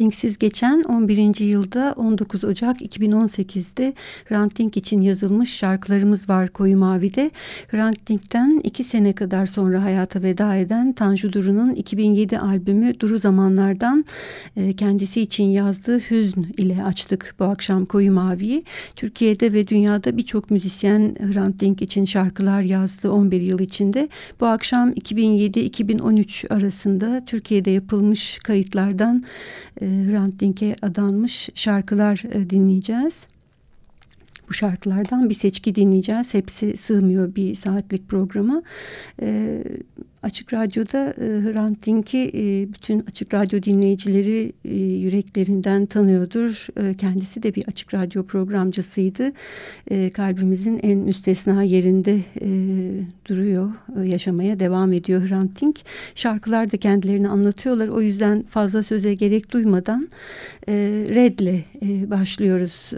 Dinksiz geçen 11. yılda 19 Ocak 2018'de Hrant için yazılmış şarkılarımız var Koyu Mavi'de. Hrant Dink'ten iki sene kadar sonra hayata veda eden Tanju Duru'nun 2007 albümü Duru Zamanlardan e, kendisi için yazdığı Hüzn ile açtık bu akşam Koyu Mavi'yi. Türkiye'de ve dünyada birçok müzisyen Hrant için şarkılar yazdı 11 yıl içinde. Bu akşam 2007-2013 arasında Türkiye'de yapılmış kayıtlardan e, Hrant Dink'e adanmış şarkılar e, dinleyeceğiz. Bu şarkılardan bir seçki dinleyeceğiz. Hepsi sığmıyor bir saatlik programa. E, Açık Radyo'da e, Hrant Dink'i e, bütün Açık Radyo dinleyicileri e, yüreklerinden tanıyordur. Kendisi de bir Açık Radyo programcısıydı. Kalbimizin en müstesna yerinde duruyor, yaşamaya devam ediyor Hrant Dink. Şarkılar da kendilerini anlatıyorlar. O yüzden fazla söze gerek duymadan Red'le başlıyoruz.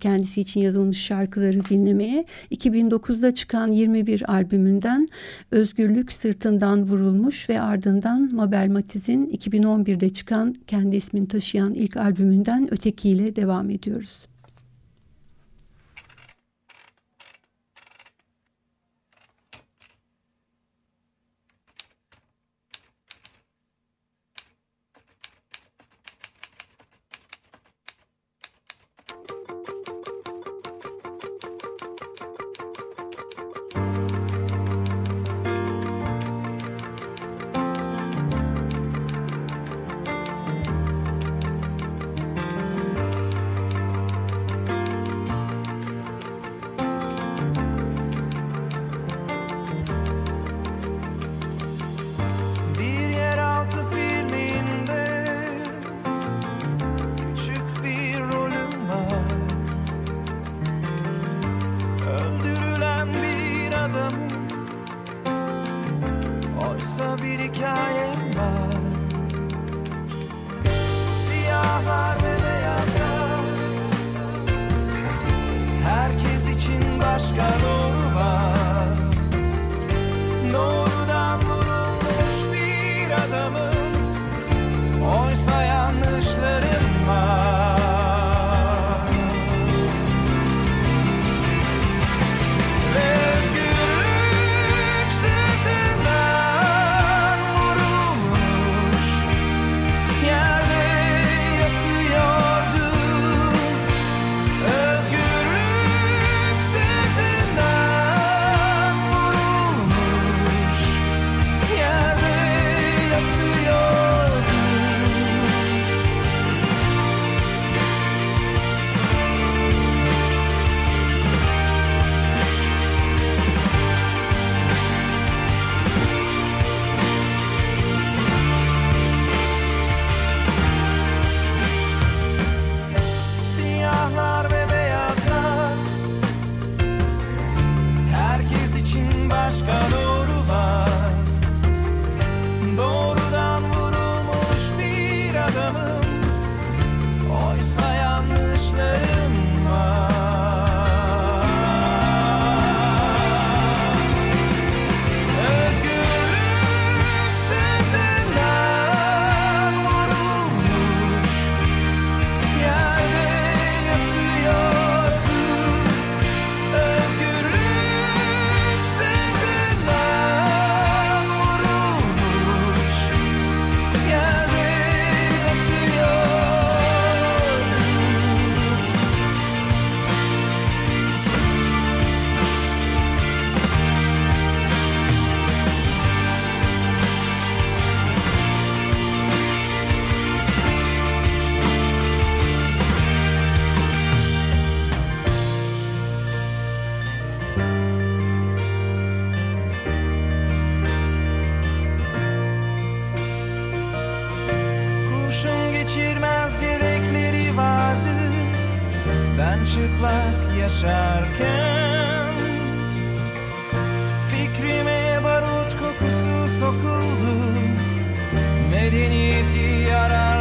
Kendisi için yazılmış şarkıları dinlemeye. 2009'da çıkan 21 albümünden Özgürlük Sırtında tarafından vurulmuş ve ardından Mabel Matiz'in 2011'de çıkan kendi ismini taşıyan ilk albümünden Ötekiyle devam ediyoruz. Kurşun geçirmez yelekleri vardı. Ben çıplak yaşarken Fikrime barut kokusu sokuldu. Medeniyeti yarar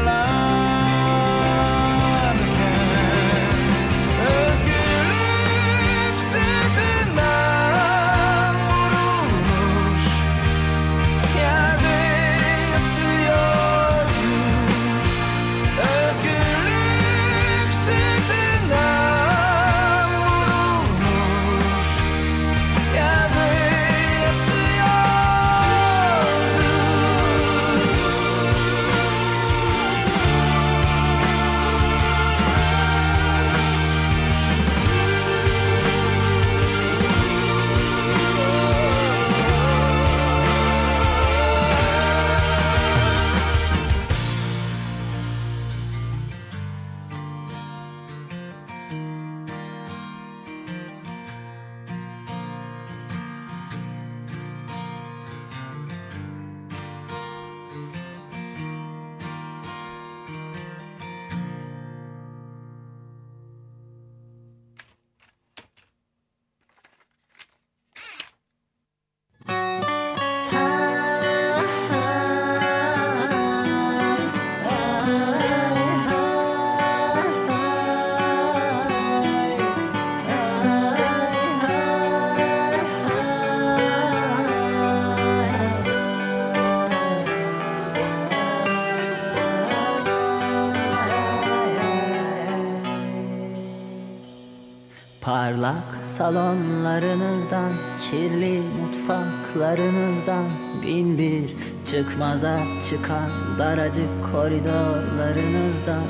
Parlak salonlarınızdan Kirli mutfaklarınızdan Bin bir çıkmaza çıkan Daracık koridorlarınızdan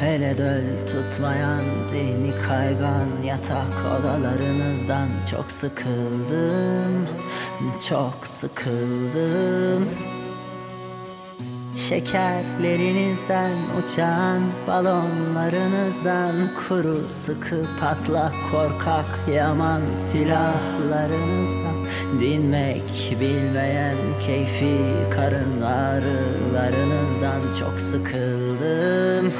Hele döl tutmayan zihni kaygan yatak odalarınızdan Çok sıkıldım, çok sıkıldım Şekerlerinizden uçan balonlarınızdan Kuru sıkı patlak korkak yaman silahlarınızdan Dinmek bilmeyen keyfi karın ağrılarınızdan Çok sıkıldım,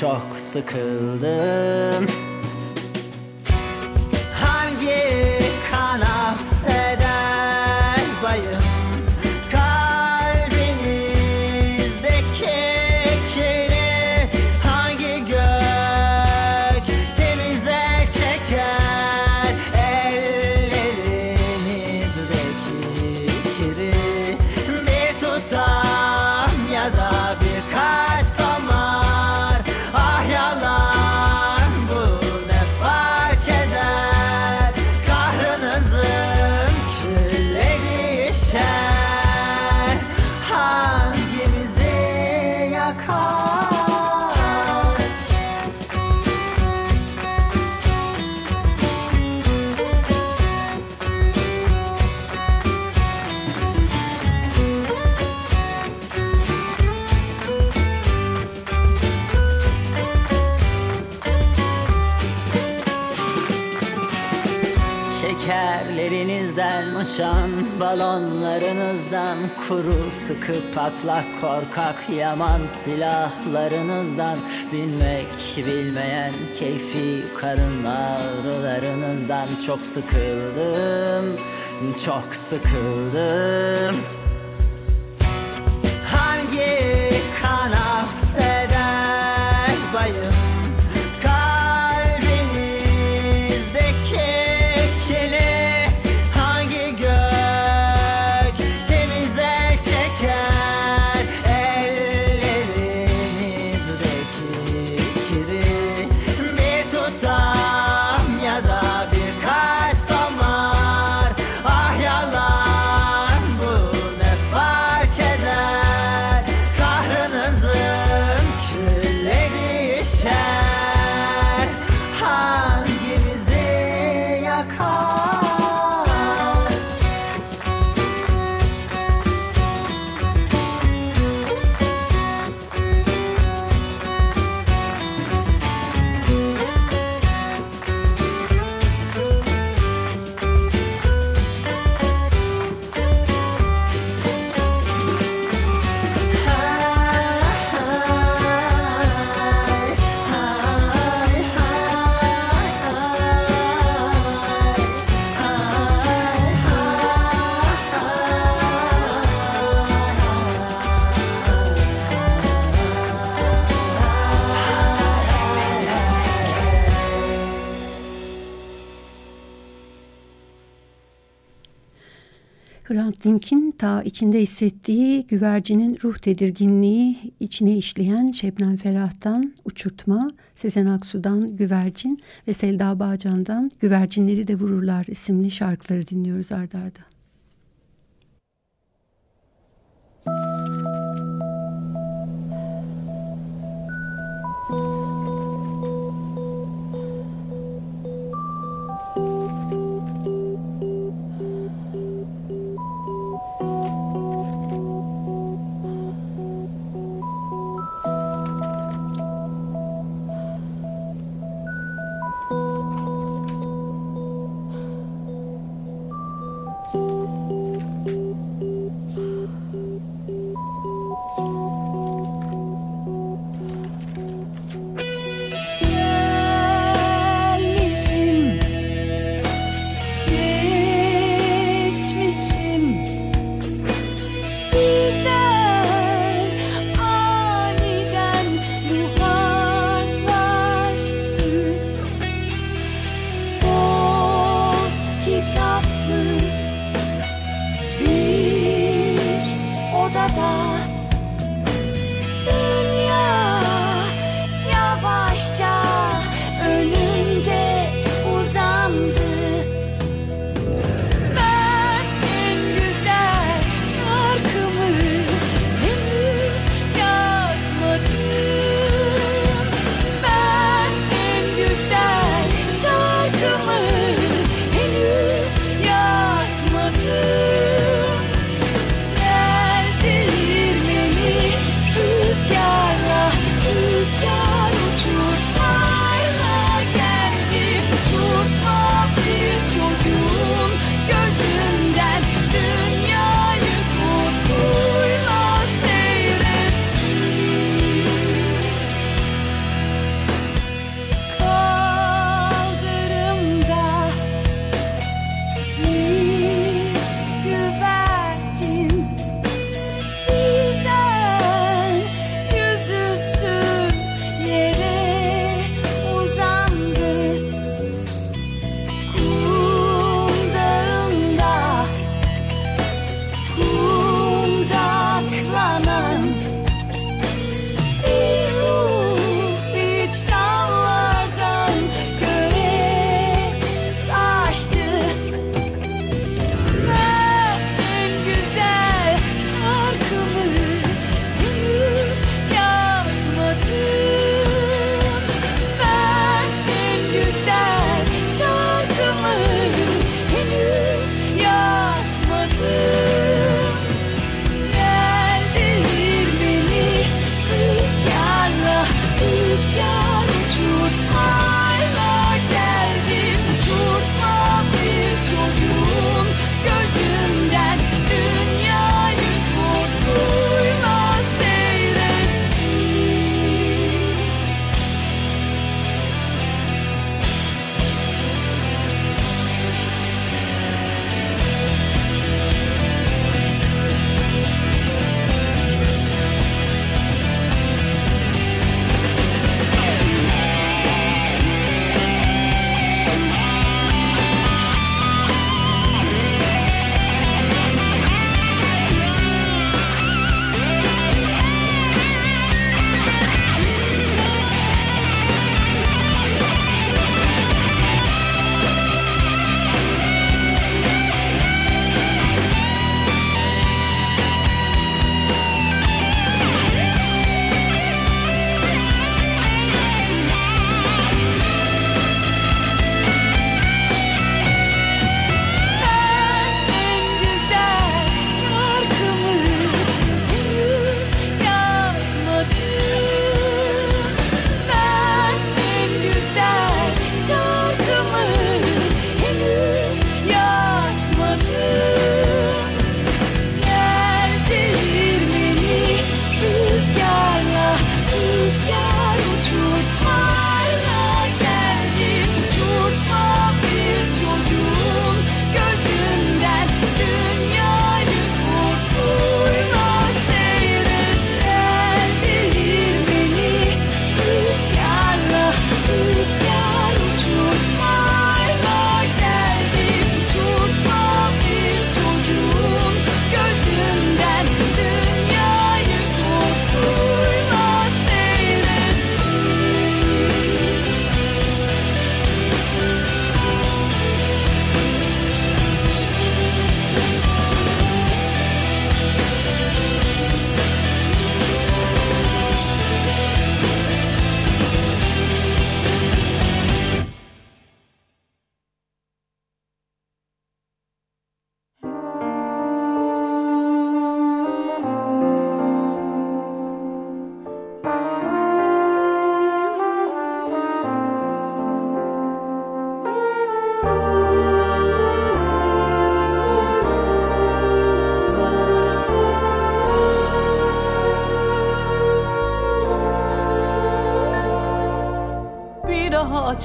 çok sıkıldım uçan balonlarınızdan Kuru sıkı patlak korkak yaman silahlarınızdan Bilmek bilmeyen keyfi karın ağrılarınızdan Çok sıkıldım, çok sıkıldım. Hangi Hrant Dink'in ta içinde hissettiği güvercinin ruh tedirginliği içine işleyen Şebnem Ferah'tan Uçurtma, Sezen Aksu'dan Güvercin ve Selda Bağcan'dan Güvercinleri de Vururlar isimli şarkıları dinliyoruz ardarda. arda.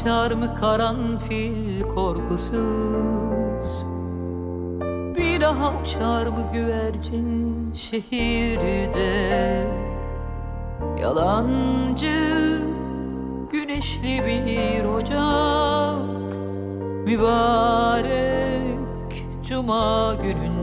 Açar mı karanfil korkusuz Bir daha uçar mı güvercin şehirde? Yalancı güneşli bir ocak Mübarek cuma gününde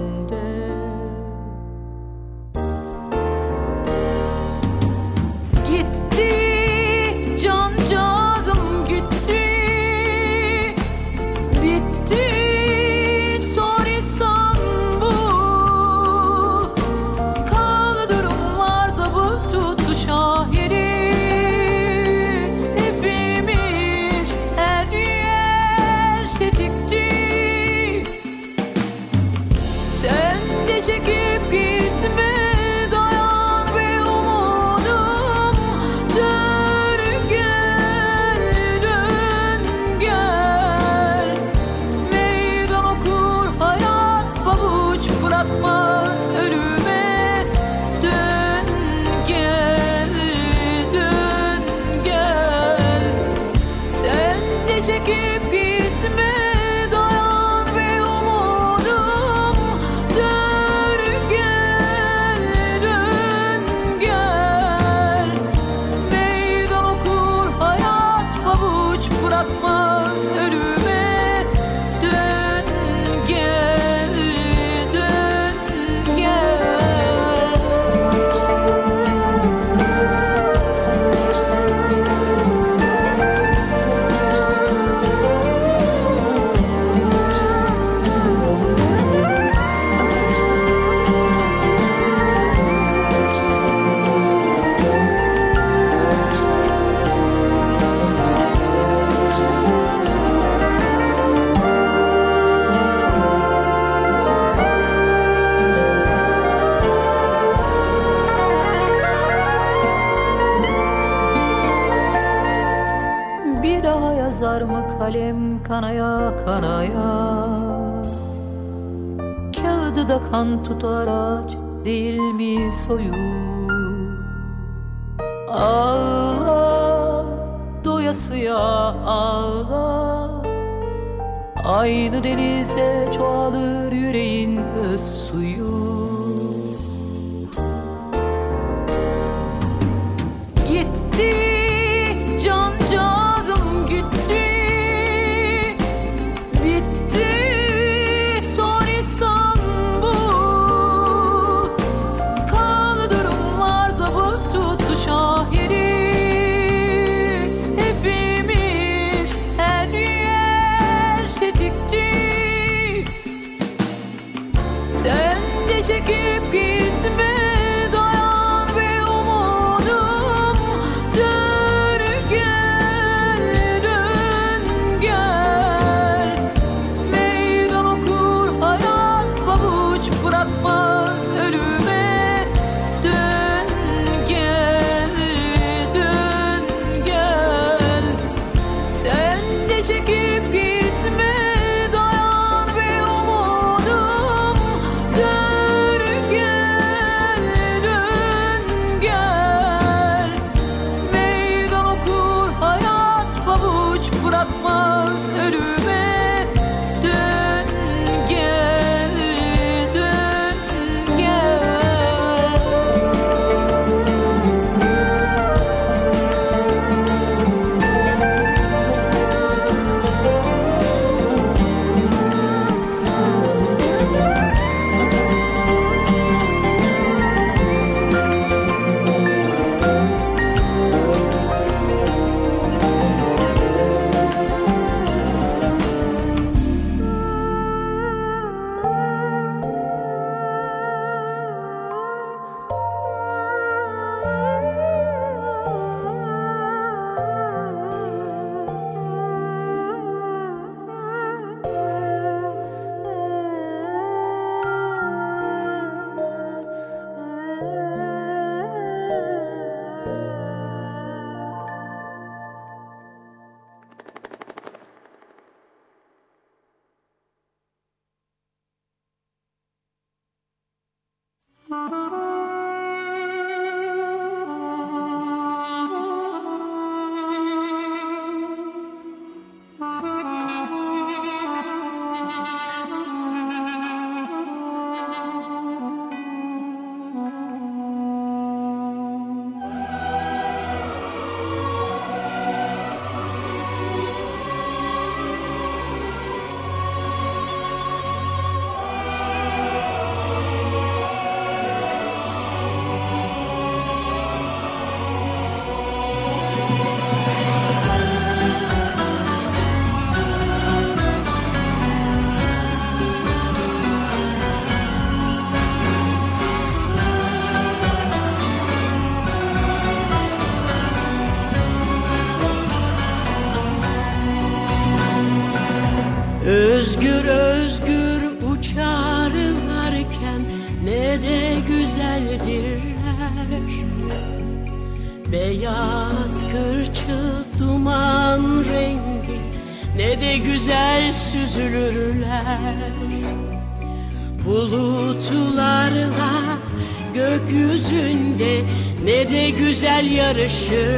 should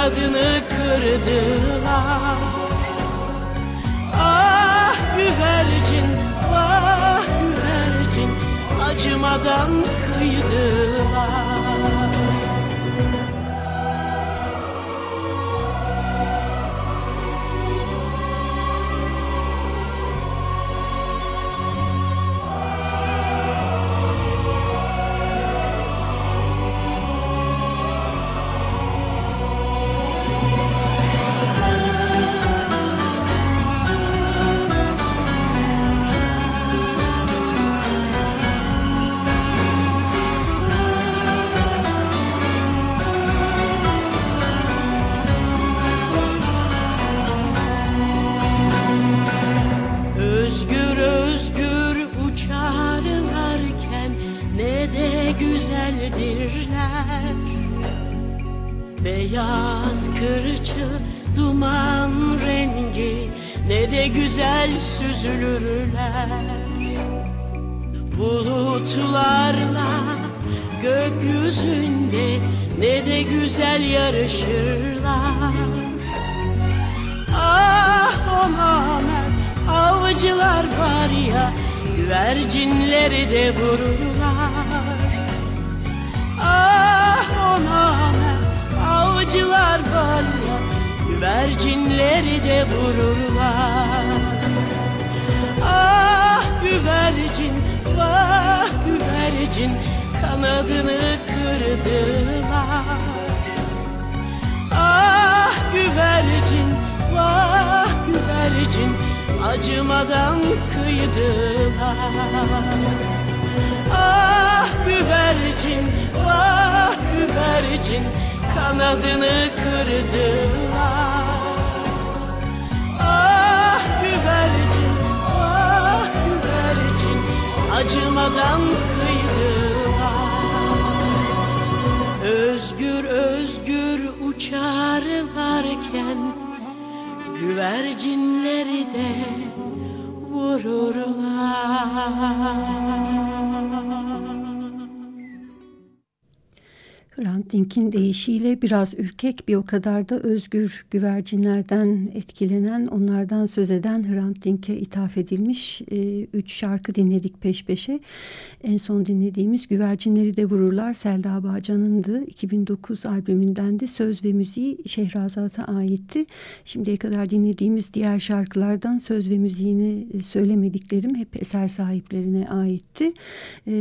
Kanadını kırdılar. Ah güvercin, vah güvercin Acımadan kıydılar Kanadını kırdılar. Ah güvercin vah güvercin Acımadan kıydılar. Ah güvercin, ah güvercin Kanadını kırdılar. Ah güvercin, ah güvercin Acımadan kıydılar Özgür özgür uçarlarken Güvercinleri de vururlar Hrant Dink'in deyişiyle biraz ürkek bir o kadar da özgür güvercinlerden etkilenen, onlardan söz eden Hrant Dink'e ithaf edilmiş e, üç şarkı dinledik peş peşe. En son dinlediğimiz Güvercinleri de Vururlar Selda Bağcan'ındı. 2009 albümünden de söz ve müziği Şehrazat'a aitti. Şimdiye kadar dinlediğimiz diğer şarkılardan söz ve müziğini söylemediklerim hep eser sahiplerine aitti. E,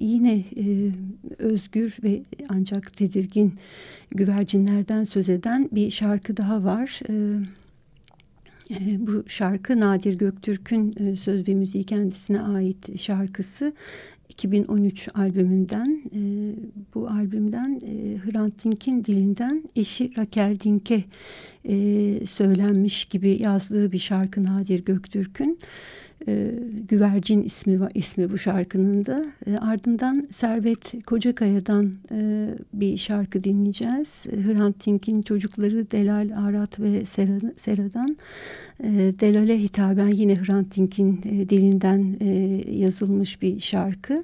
yine e, özgür ve ancak ancak tedirgin güvercinlerden söz eden bir şarkı daha var. Ee, e, bu şarkı Nadir Göktürk'ün e, söz ve müziği kendisine ait şarkısı. 2013 albümünden e, bu albümden e, Hrant Dink'in dilinden eşi Raquel Dink'e söylenmiş gibi yazdığı bir şarkı Nadir Göktürk'ün e, Güvercin ismi ismi bu şarkının da. E, ardından Servet Kocakaya'dan e, bir şarkı dinleyeceğiz. Hrant Dink'in çocukları Delal, Arat ve Sera, Sera'dan e, Delal'e hitaben yine Hrant Dink'in e, dilinden e, yazılmış bir şarkı.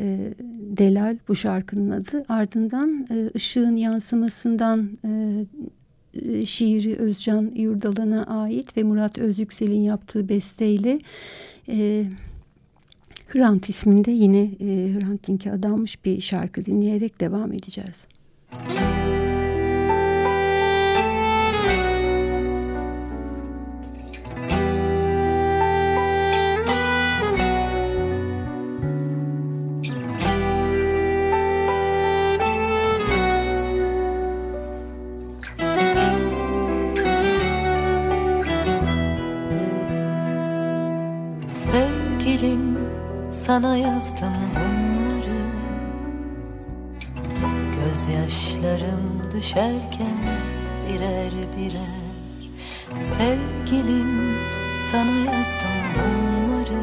E, Delal bu şarkının adı. Ardından e, ışığın yansımasından e, şiiri Özcan Yurdalan'a ait ve Murat Özyüksel'in yaptığı besteyle e, Hrant isminde yine e, Hrant adanmış bir şarkı dinleyerek devam edeceğiz. Sevgilim sana yazdım bunları. Gözyaşlarım düşerken birer birer. Sevgilim sana yazdım bunları.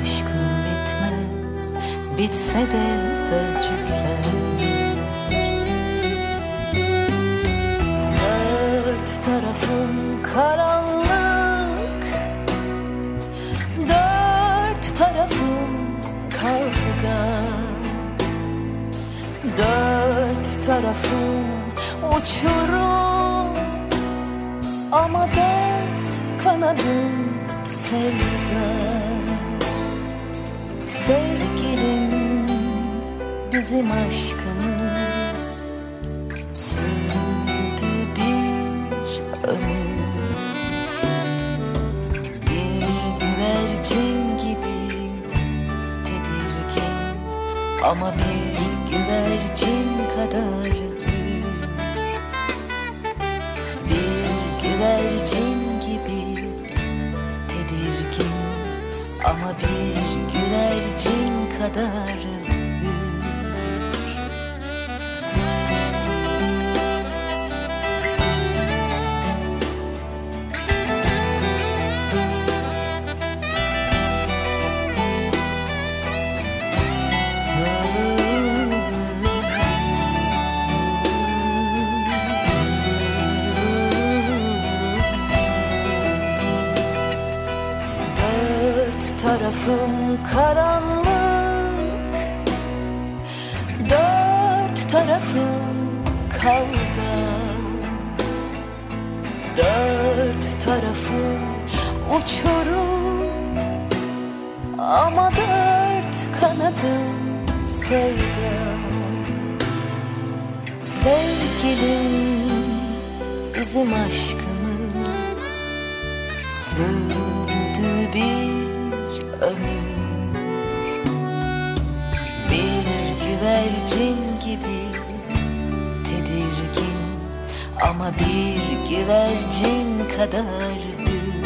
Aşkım bitmez bitse de sözcükler. Dört tarafım kavga Dört tarafım uçurum. Ama dört kanadım sevda. Sevgilim bizim aşkımız ama bir güvercin kadar. Bir güvercin gibi tedirgin ama bir güvercin kadar tarafım karanlık Dört tarafım kavga. Dört tarafım uçurum Ama dört kanadım sevda. Sevgilim bizim aşkımız Sürdü bir ömür. Bir güvercin gibi tedirgin Ama bir güvercin kadar hür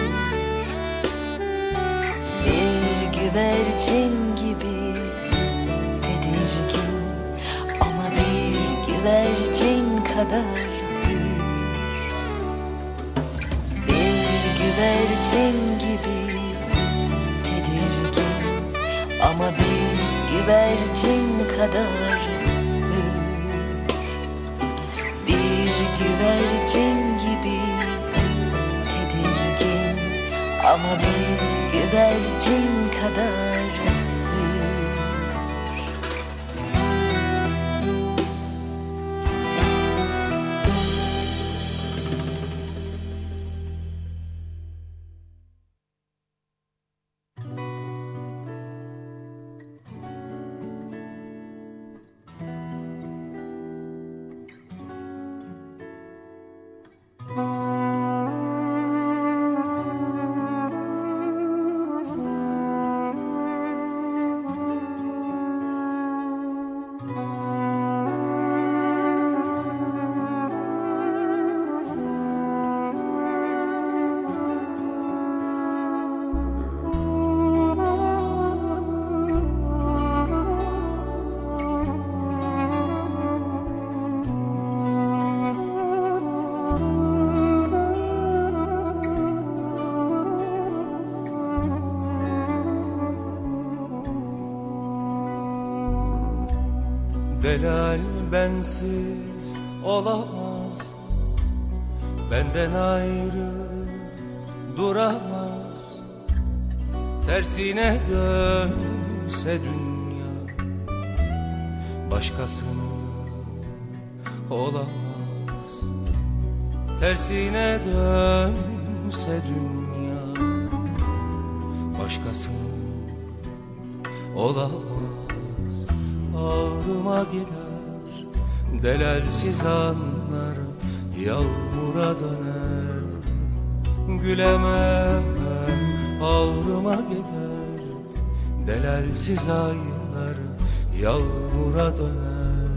Bir güvercin gibi tedirgin Ama bir güvercin kadar hür bir güvercin güvercin kadar. Bir güvercin gibi tedirgin ama bir güvercin kadar bensiz olamaz. Benden ayrı duramaz. Tersine dönse dünya Başkasının olamaz. Tersine dönse dünya başkasının olamaz. Ağrıma gider delelsiz anlar Yağmura döner. Gülemem Ağrıma gider. Delelsiz aylar Yağmura döner.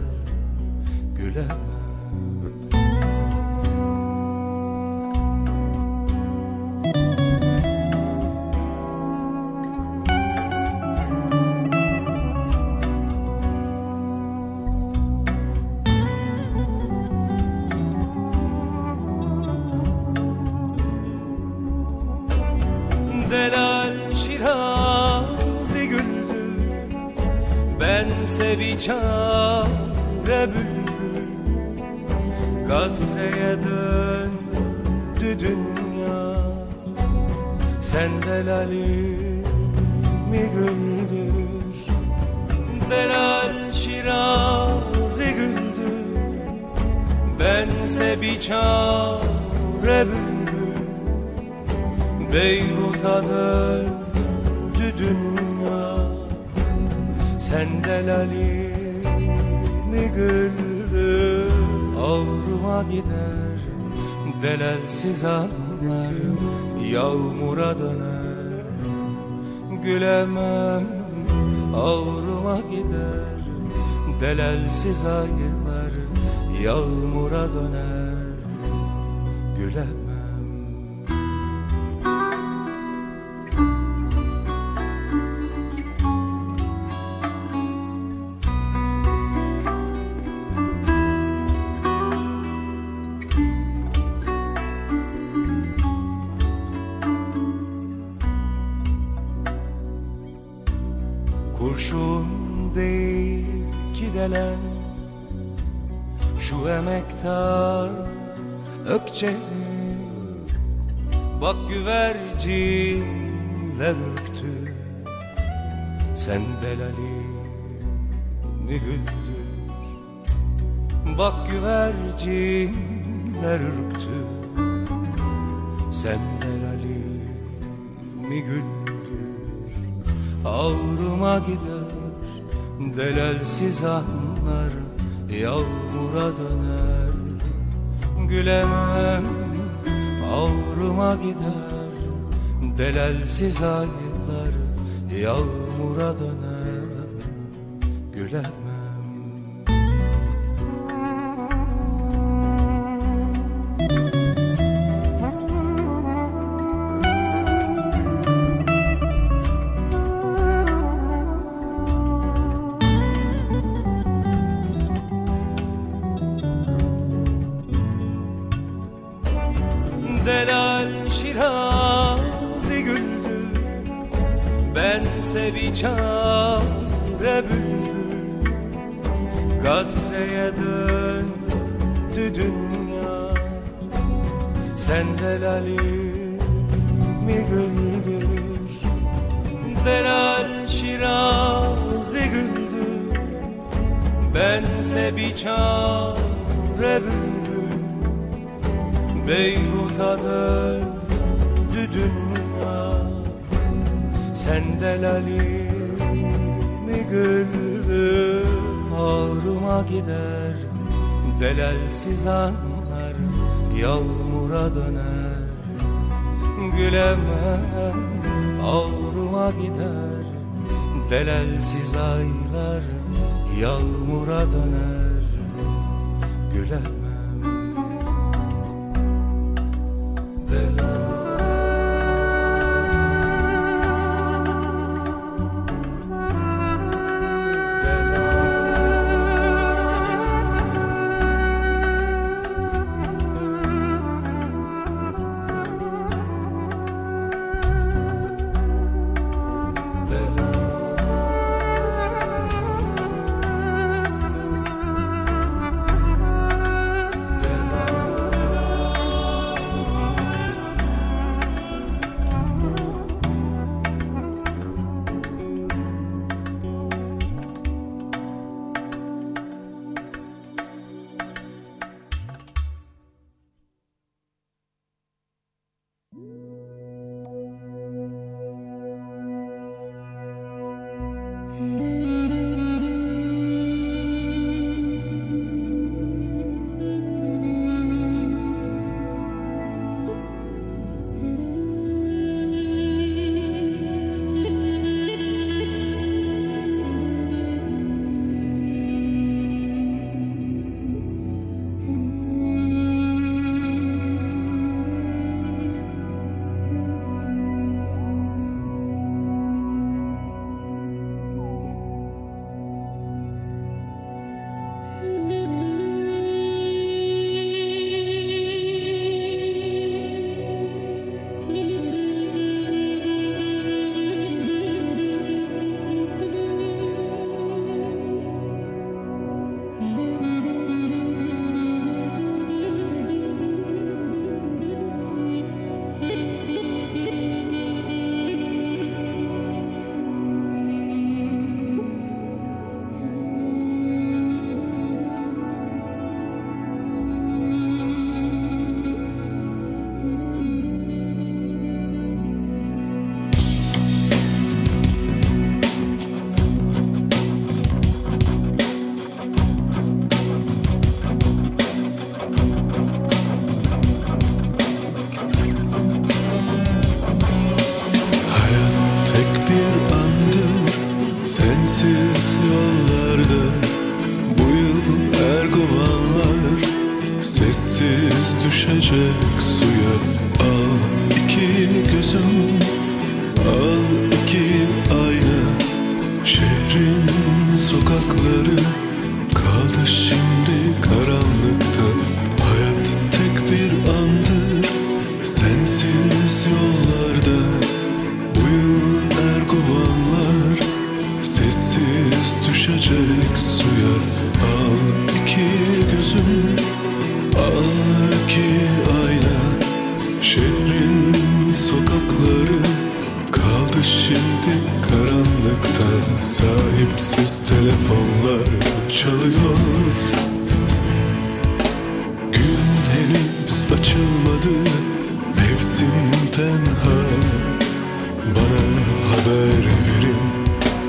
Gülemem time. Delelsiz anlar Yağmura döner. Gülemem ağrıma gider. Delelsiz aylar Yağmura döner Kurşun değil ki delen. Şu emektar ökçe. Bak güvercinler ürktü Sen delali mi güldür Bak güvercinler ürktü. Sen delali mi güldür Ağrıma gider delelsiz anlar Yağmura döner. Gülemem Ağrıma gider delelsiz aylar Yağmura döner. Gülemem delelsiz anlar Yağmura döner. Gülemem Ağrıma gider. Delelsiz aylar Yağmura döner. Gülemem. Sessiz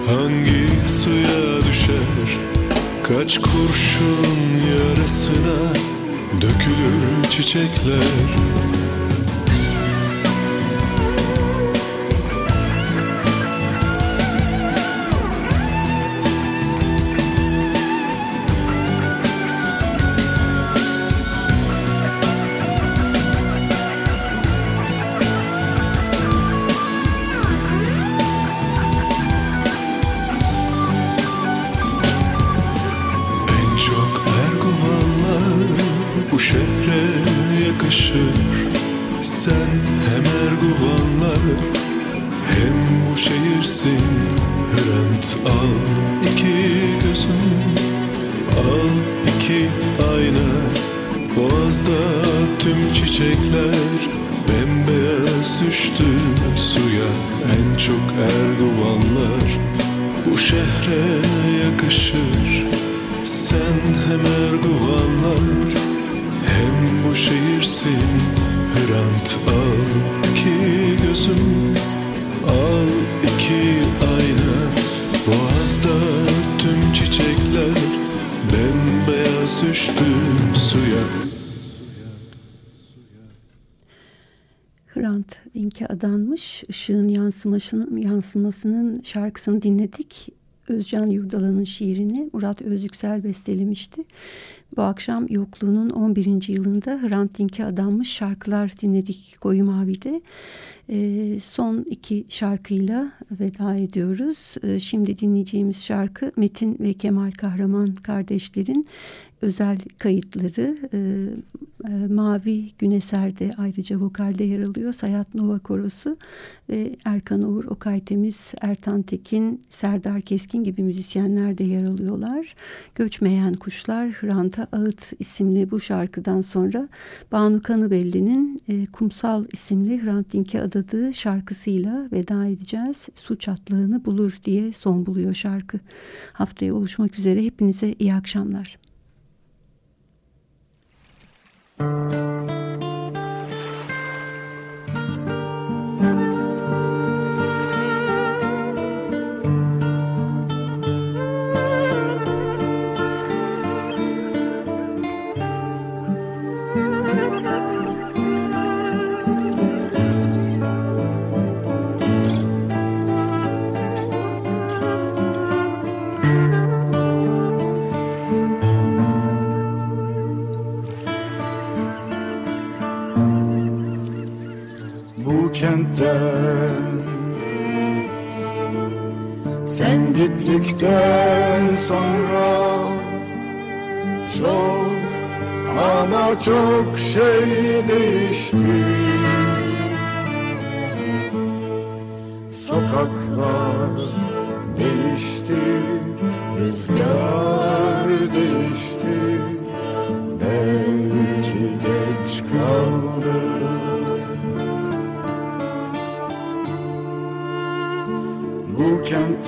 Hangi suya düşer? Kaç kurşun yarasına Dökülür çiçekler şarkısını dinledik. Özcan Yurdalan'ın şiirini Murat Özyüksel bestelemişti. Bu akşam yokluğunun 11. yılında Hrant Dink'e adanmış şarkılar dinledik Koyu Mavi'de. Ee, son iki şarkıyla veda ediyoruz. Ee, şimdi dinleyeceğimiz şarkı Metin ve Kemal Kahraman kardeşlerin özel kayıtları. Ee, e, Mavi Güneser'de ayrıca vokalde yer alıyor. Sayat Nova Korosu ve Erkan Uğur, Okay Temiz, Ertan Tekin, Serdar Keskin gibi müzisyenler de yer alıyorlar. Göçmeyen Kuşlar, Hrant'a Ağıt isimli bu şarkıdan sonra Banu Kanıbelli'nin e, Kumsal isimli Hrant Dink'e adadığı şarkısıyla veda edeceğiz. Su çatlığını bulur diye son buluyor şarkı. Haftaya oluşmak üzere hepinize iyi akşamlar. bu kentten Sen gittikten sonra Çok ama çok şey değişti. Sokaklar değişti Rüzgar değişti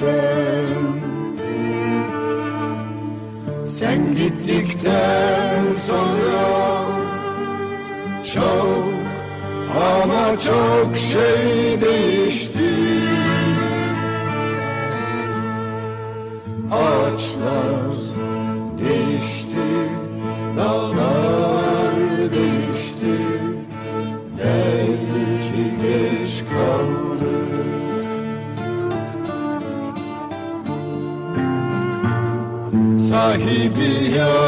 kentten Sen gittikten sonra Çok ama çok şey değişti. Ağaçlar dünya